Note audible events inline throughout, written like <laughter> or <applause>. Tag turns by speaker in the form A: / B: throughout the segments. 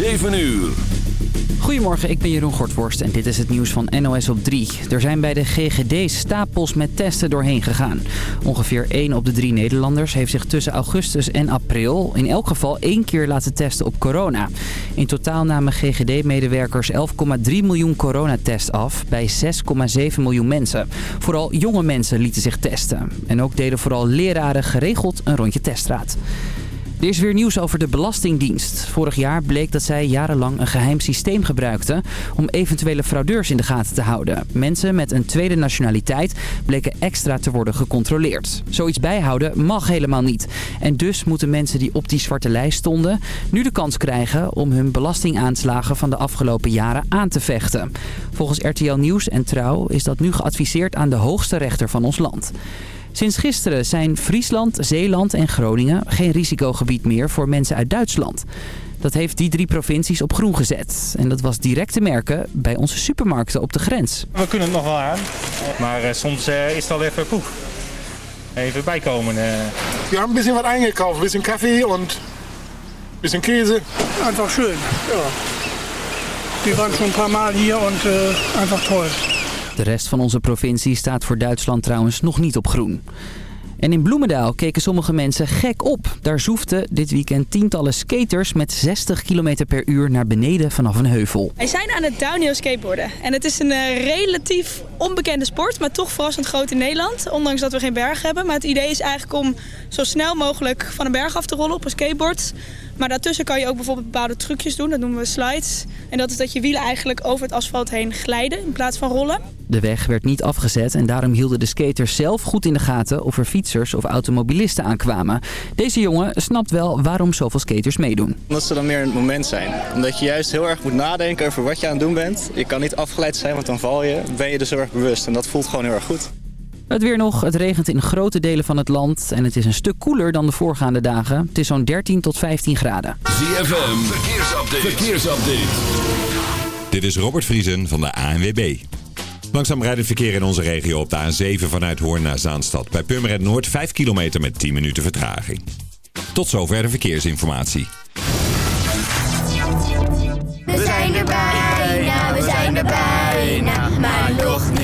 A: 7 uur.
B: Goedemorgen, ik ben Jeroen Gortworst en dit is het nieuws van NOS op 3. Er zijn bij de GGD stapels met testen doorheen gegaan. Ongeveer 1 op de 3 Nederlanders heeft zich tussen augustus en april... in elk geval één keer laten testen op corona. In totaal namen GGD-medewerkers 11,3 miljoen coronatests af... bij 6,7 miljoen mensen. Vooral jonge mensen lieten zich testen. En ook deden vooral leraren geregeld een rondje teststraat. Er is weer nieuws over de Belastingdienst. Vorig jaar bleek dat zij jarenlang een geheim systeem gebruikten om eventuele fraudeurs in de gaten te houden. Mensen met een tweede nationaliteit bleken extra te worden gecontroleerd. Zoiets bijhouden mag helemaal niet. En dus moeten mensen die op die zwarte lijst stonden nu de kans krijgen om hun belastingaanslagen van de afgelopen jaren aan te vechten. Volgens RTL Nieuws en Trouw is dat nu geadviseerd aan de hoogste rechter van ons land. Sinds gisteren zijn Friesland, Zeeland en Groningen geen risicogebied meer voor mensen uit Duitsland. Dat heeft die drie provincies op groen gezet. En dat was direct te merken bij onze supermarkten op de grens.
C: We kunnen het nog wel aan, maar uh, soms uh, is het al even poef. Even bijkomen. Uh.
D: We hebben een beetje wat eingekauft. Een beetje koffie en een beetje Käse.
E: Einfach schön, ja. Die waren schon ein paar Mal hier und einfach toll.
B: De rest van onze provincie staat voor Duitsland trouwens nog niet op groen. En in Bloemendaal keken sommige mensen gek op. Daar zoefden dit weekend tientallen skaters met 60 km per uur naar beneden vanaf een heuvel.
F: Wij zijn aan het downhill skateboarden. En het is een uh, relatief onbekende sport, maar toch verrassend groot in Nederland. Ondanks dat we geen berg hebben. Maar het idee is eigenlijk om zo snel mogelijk van een berg af te rollen op een skateboard. Maar daartussen kan je ook bijvoorbeeld bepaalde trucjes doen. Dat noemen we slides. En dat is dat je wielen eigenlijk over het asfalt heen glijden in plaats van rollen.
B: De weg werd niet afgezet en daarom hielden de skaters zelf goed in de gaten of er fietsers of automobilisten aankwamen. Deze jongen snapt wel waarom zoveel skaters meedoen.
G: Omdat ze dan meer in het moment zijn. Omdat je juist heel erg moet nadenken over wat je aan het doen bent. Je kan niet afgeleid zijn, want dan val je. Ben je dus heel erg bewust en dat voelt gewoon heel erg goed.
B: Het weer nog. Het regent in grote delen van het land en het is een stuk koeler dan de voorgaande dagen. Het is zo'n 13 tot 15 graden.
A: ZFM, verkeersupdate. verkeersupdate.
H: Dit is Robert Vriesen van de ANWB. Langzaam rijdt het verkeer in onze regio op de A7 vanuit Hoorn naar Zaanstad. Bij Purmerend Noord 5 kilometer met 10 minuten vertraging. Tot zover de verkeersinformatie.
I: We zijn er bijna, we zijn er bijna, maar nog niet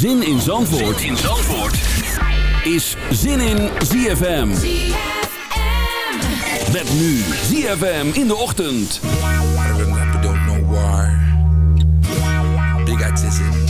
A: Zin in Zandvoort, zin in Zandvoort. is Zin in ZFM. Met nu ZFM in de ochtend.
J: don't know why. Big artisan.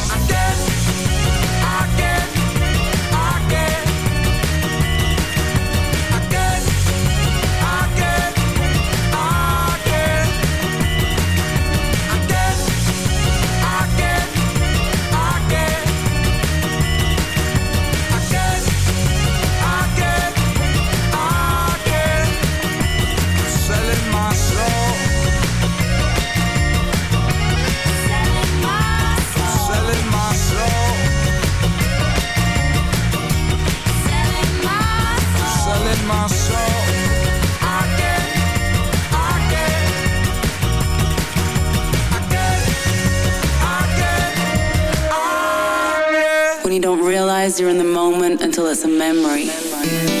K: you're in the moment until it's a memory. memory.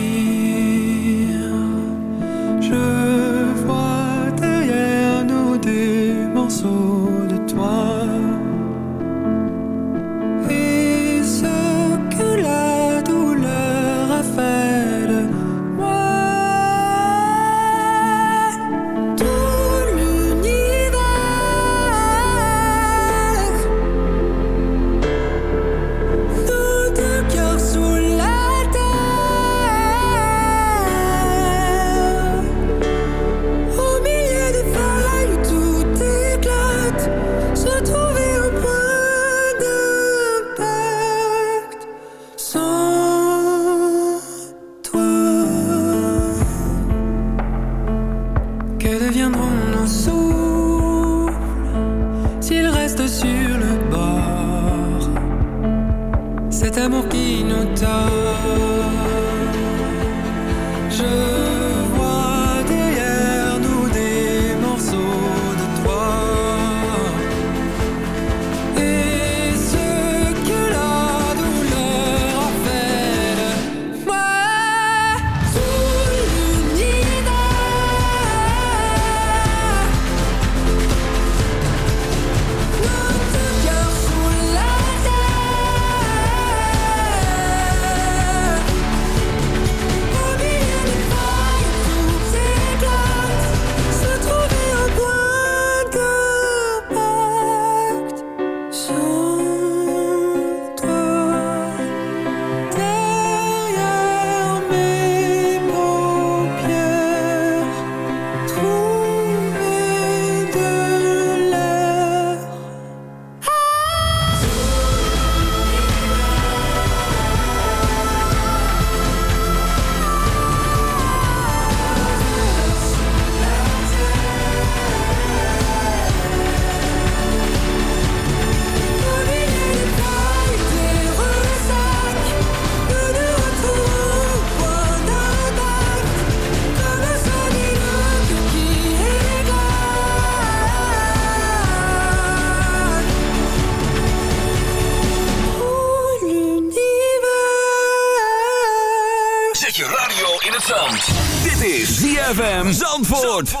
A: Zandvoort.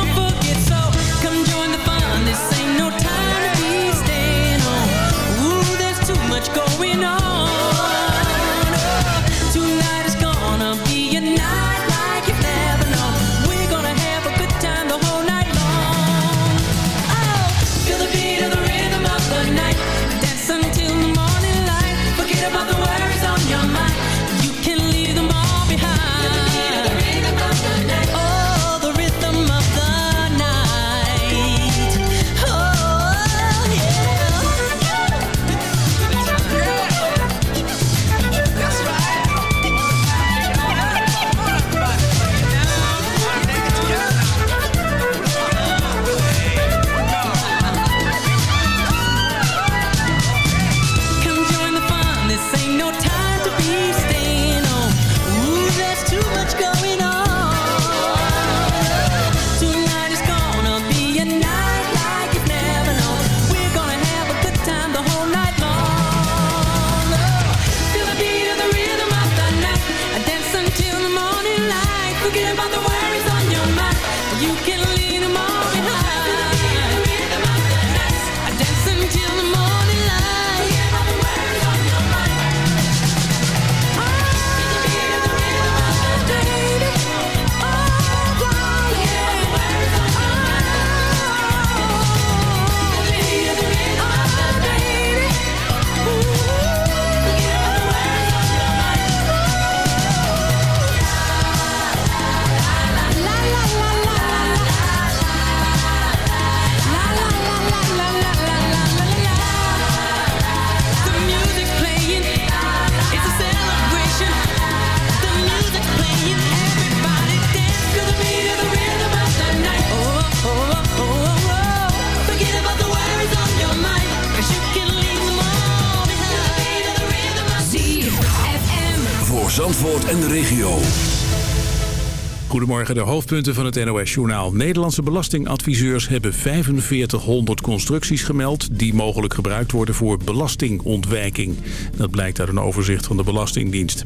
A: De
L: hoofdpunten van het NOS-journaal. Nederlandse belastingadviseurs hebben 4500 constructies gemeld... die mogelijk gebruikt worden voor belastingontwijking. Dat blijkt uit een overzicht van de Belastingdienst.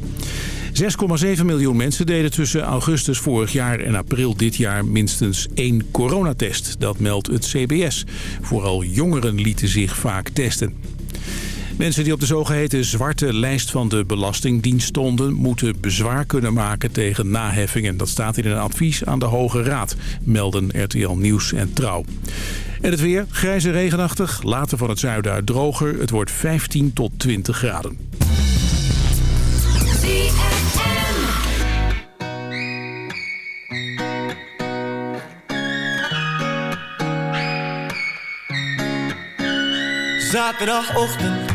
L: 6,7 miljoen mensen deden tussen augustus vorig jaar en april dit jaar minstens één coronatest. Dat meldt het CBS. Vooral jongeren lieten zich vaak testen. Mensen die op de zogeheten zwarte lijst van de Belastingdienst stonden... moeten bezwaar kunnen maken tegen naheffingen. Dat staat in een advies aan de Hoge Raad, melden RTL Nieuws en Trouw. En het weer, grijs en regenachtig, later van het zuiden uit droger. Het wordt 15 tot 20 graden.
M: Zaterdagochtend,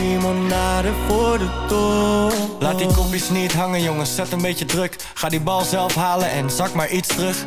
M: Limonade voor de toren. Laat die kopjes niet hangen jongens, zet een beetje druk. Ga die bal zelf halen en zak maar iets terug.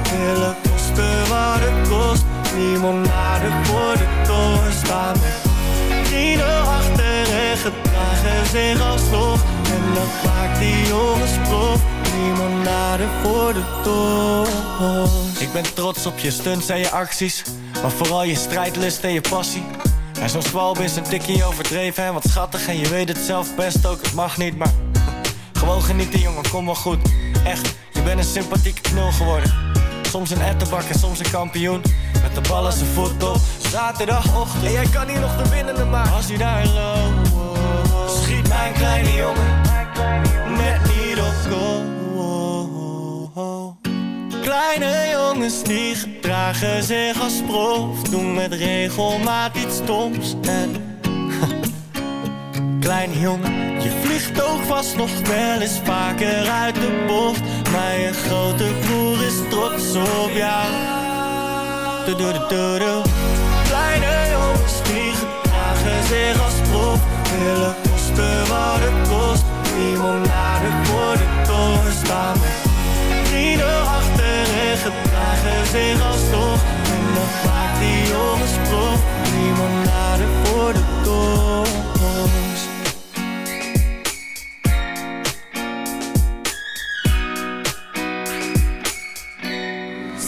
M: willen kosten wat het kost. Limonade voor de toren staan vrienden achter en gedragen zich alsnog. En dat maakt die jongens prof. Limonade voor de toren. Ik ben trots op je stunts en je acties, maar vooral je strijdlust en je passie. En zo'n zwalb is een tikkie overdreven en wat schattig En je weet het zelf best ook, het mag niet, maar Gewoon genieten jongen, kom wel goed Echt, je bent een sympathieke knul geworden Soms een ettenbak en soms een kampioen. Met de bal een voet op Zaterdagochtend En jij kan hier nog de winnende maken. Als hij daar loopt Schiet mijn kleine jongen Net niet op Kleine jongens die gedragen zich als prof. Doen met regelmaat iets stoms En <laughs> Kleine jongen, je vliegt ook vast nog wel eens vaker uit de bocht Je grote broer is trots op jou. -du -du -du. Kleine jongens die gedragen zich als prof. Willen kosten wat het kost. Limonade voor de toren staan. Vrienden achter en gedragen zich als toch. En dat maakt die jongens prof. Limonade voor de toren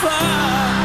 A: far.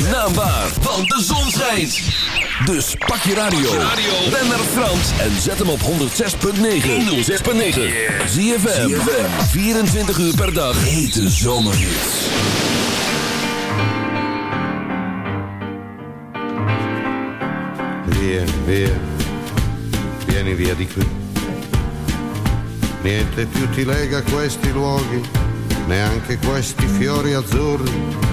A: Zijn naam waar, want de zon schijnt. Dus pak je radio. Ben naar Frans en zet hem op 106.9. 106.9. ZFM. 24 uur per dag. Hete zomerhits.
N: Via, via, vieni via di qui. Niente più ti lega questi luoghi, neanche questi fiori azzurri.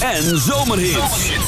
A: en zomerhits.